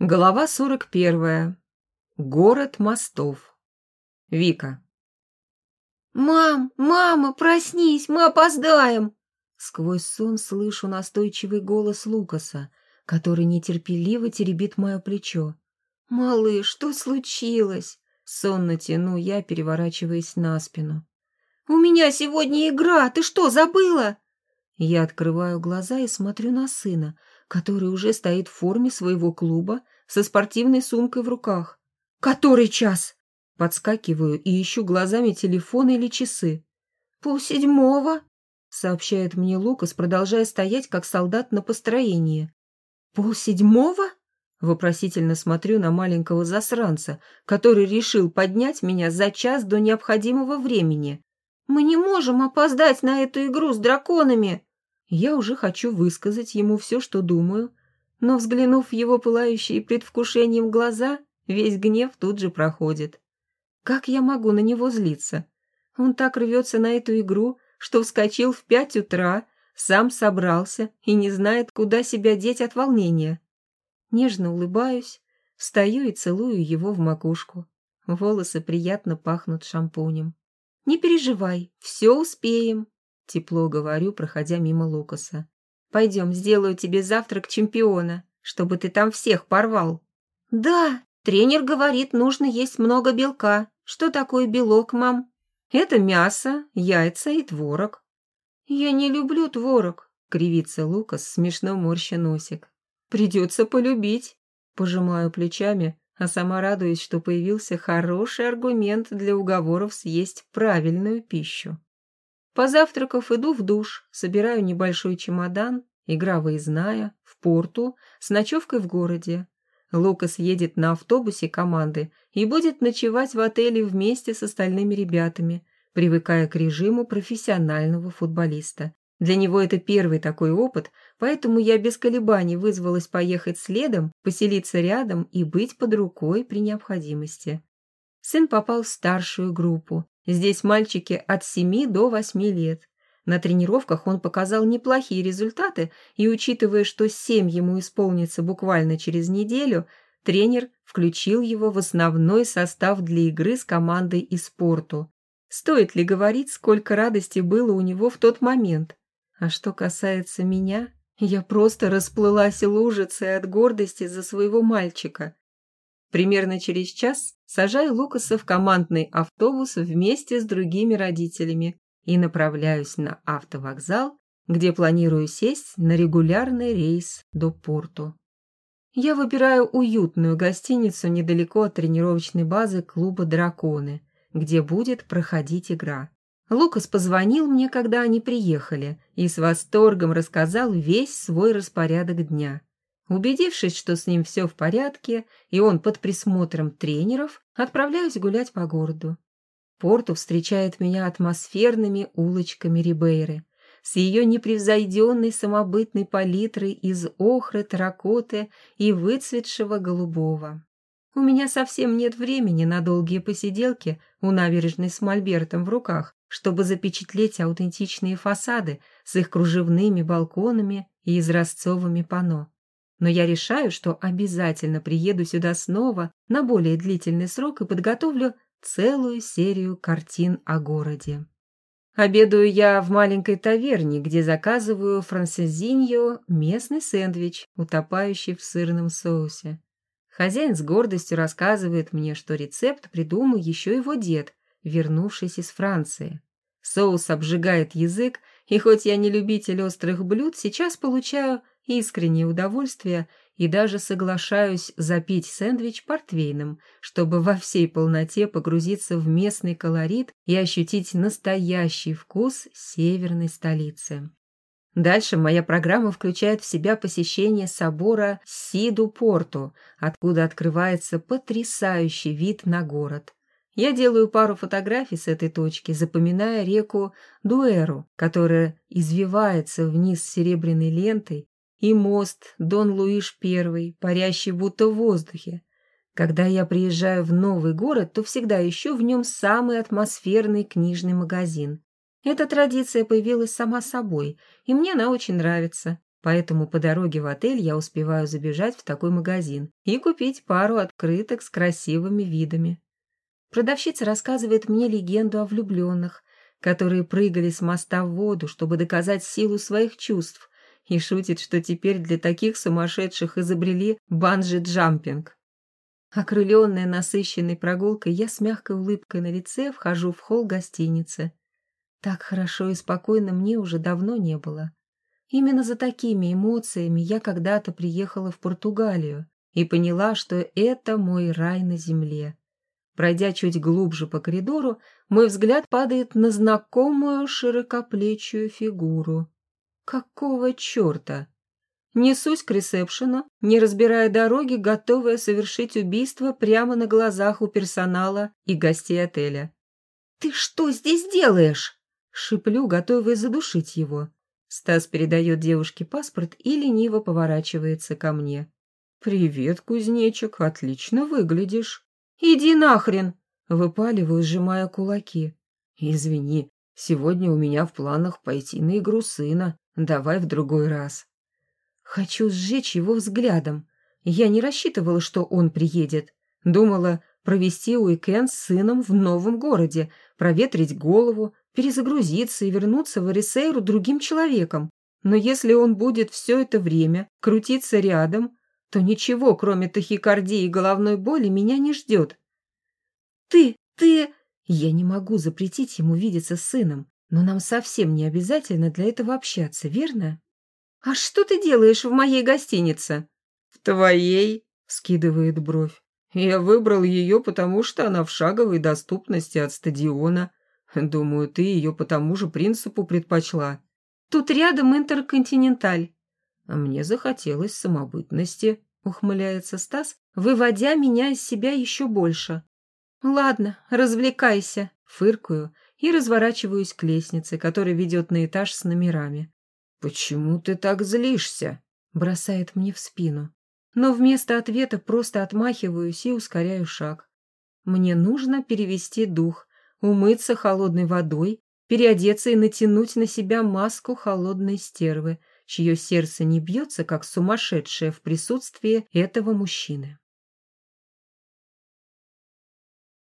Глава 41. Город мостов. Вика. «Мам, мама, проснись, мы опоздаем!» Сквозь сон слышу настойчивый голос Лукаса, который нетерпеливо теребит мое плечо. «Малыш, что случилось?» Сонно тяну я, переворачиваясь на спину. «У меня сегодня игра, ты что, забыла?» Я открываю глаза и смотрю на сына, который уже стоит в форме своего клуба со спортивной сумкой в руках. «Который час?» Подскакиваю и ищу глазами телефон или часы. «Полседьмого», — сообщает мне Лукас, продолжая стоять, как солдат на построении. «Полседьмого?» Вопросительно смотрю на маленького засранца, который решил поднять меня за час до необходимого времени. «Мы не можем опоздать на эту игру с драконами!» Я уже хочу высказать ему все, что думаю, но, взглянув в его пылающие предвкушением глаза, весь гнев тут же проходит. Как я могу на него злиться? Он так рвется на эту игру, что вскочил в пять утра, сам собрался и не знает, куда себя деть от волнения. Нежно улыбаюсь, встаю и целую его в макушку. Волосы приятно пахнут шампунем. «Не переживай, все успеем», — тепло говорю, проходя мимо Лукаса. «Пойдем, сделаю тебе завтрак чемпиона, чтобы ты там всех порвал». «Да, тренер говорит, нужно есть много белка. Что такое белок, мам?» «Это мясо, яйца и творог». «Я не люблю творог», — кривится Лукас, смешно морща носик. «Придется полюбить», — пожимаю плечами, а сама радуюсь, что появился хороший аргумент для уговоров съесть правильную пищу. Позавтракав, иду в душ, собираю небольшой чемодан, игра выездная, в порту, с ночевкой в городе. Лукас едет на автобусе команды и будет ночевать в отеле вместе с остальными ребятами, привыкая к режиму профессионального футболиста. Для него это первый такой опыт, поэтому я без колебаний вызвалась поехать следом, поселиться рядом и быть под рукой при необходимости. Сын попал в старшую группу. Здесь мальчики от 7 до 8 лет. На тренировках он показал неплохие результаты, и учитывая, что 7 ему исполнится буквально через неделю, тренер включил его в основной состав для игры с командой и спорту. Стоит ли говорить, сколько радости было у него в тот момент? А что касается меня, я просто расплылась лужицей от гордости за своего мальчика. Примерно через час сажаю Лукаса в командный автобус вместе с другими родителями и направляюсь на автовокзал, где планирую сесть на регулярный рейс до порту. Я выбираю уютную гостиницу недалеко от тренировочной базы клуба «Драконы», где будет проходить игра. Лукас позвонил мне, когда они приехали, и с восторгом рассказал весь свой распорядок дня. Убедившись, что с ним все в порядке, и он под присмотром тренеров, отправляюсь гулять по городу. Порту встречает меня атмосферными улочками Рибейры, с ее непревзойденной самобытной палитрой из охры, терракоты и выцветшего голубого. У меня совсем нет времени на долгие посиделки у набережной с мольбертом в руках, чтобы запечатлеть аутентичные фасады с их кружевными балконами и изразцовыми панно. Но я решаю, что обязательно приеду сюда снова на более длительный срок и подготовлю целую серию картин о городе. Обедаю я в маленькой таверне, где заказываю францезиньо местный сэндвич, утопающий в сырном соусе. Хозяин с гордостью рассказывает мне, что рецепт придумал еще его дед, вернувшись из Франции. Соус обжигает язык, и хоть я не любитель острых блюд, сейчас получаю искреннее удовольствие и даже соглашаюсь запить сэндвич портвейном, чтобы во всей полноте погрузиться в местный колорит и ощутить настоящий вкус северной столицы. Дальше моя программа включает в себя посещение собора Сиду-Порту, откуда открывается потрясающий вид на город. Я делаю пару фотографий с этой точки, запоминая реку Дуэру, которая извивается вниз серебряной лентой, и мост Дон Луиш I, парящий будто в воздухе. Когда я приезжаю в новый город, то всегда ищу в нем самый атмосферный книжный магазин. Эта традиция появилась сама собой, и мне она очень нравится. Поэтому по дороге в отель я успеваю забежать в такой магазин и купить пару открыток с красивыми видами. Продавщица рассказывает мне легенду о влюбленных, которые прыгали с моста в воду, чтобы доказать силу своих чувств, и шутит, что теперь для таких сумасшедших изобрели банджи-джампинг. Окрыленная насыщенной прогулкой, я с мягкой улыбкой на лице вхожу в холл гостиницы. Так хорошо и спокойно мне уже давно не было. Именно за такими эмоциями я когда-то приехала в Португалию и поняла, что это мой рай на земле. Пройдя чуть глубже по коридору, мой взгляд падает на знакомую широкоплечую фигуру. Какого черта? Несусь к ресепшену, не разбирая дороги, готовая совершить убийство прямо на глазах у персонала и гостей отеля. «Ты что здесь делаешь?» Шиплю, готовая задушить его. Стас передает девушке паспорт и лениво поворачивается ко мне. «Привет, кузнечик, отлично выглядишь». «Иди нахрен!» Выпаливаю, сжимая кулаки. «Извини, сегодня у меня в планах пойти на игру сына. Давай в другой раз». Хочу сжечь его взглядом. Я не рассчитывала, что он приедет. Думала провести уикенд с сыном в новом городе, проветрить голову, перезагрузиться и вернуться в Эрисейру другим человеком. Но если он будет все это время крутиться рядом, то ничего, кроме тахикардии и головной боли, меня не ждет. «Ты, ты...» Я не могу запретить ему видеться с сыном, но нам совсем не обязательно для этого общаться, верно? «А что ты делаешь в моей гостинице?» «В твоей?» — скидывает бровь. «Я выбрал ее, потому что она в шаговой доступности от стадиона. Думаю, ты ее по тому же принципу предпочла». «Тут рядом Интерконтиненталь». «А мне захотелось самобытности», — ухмыляется Стас, выводя меня из себя еще больше. «Ладно, развлекайся», — фыркую и разворачиваюсь к лестнице, которая ведет на этаж с номерами. «Почему ты так злишься?» — бросает мне в спину. Но вместо ответа просто отмахиваюсь и ускоряю шаг. Мне нужно перевести дух, умыться холодной водой, переодеться и натянуть на себя маску холодной стервы, чье сердце не бьется, как сумасшедшее в присутствии этого мужчины.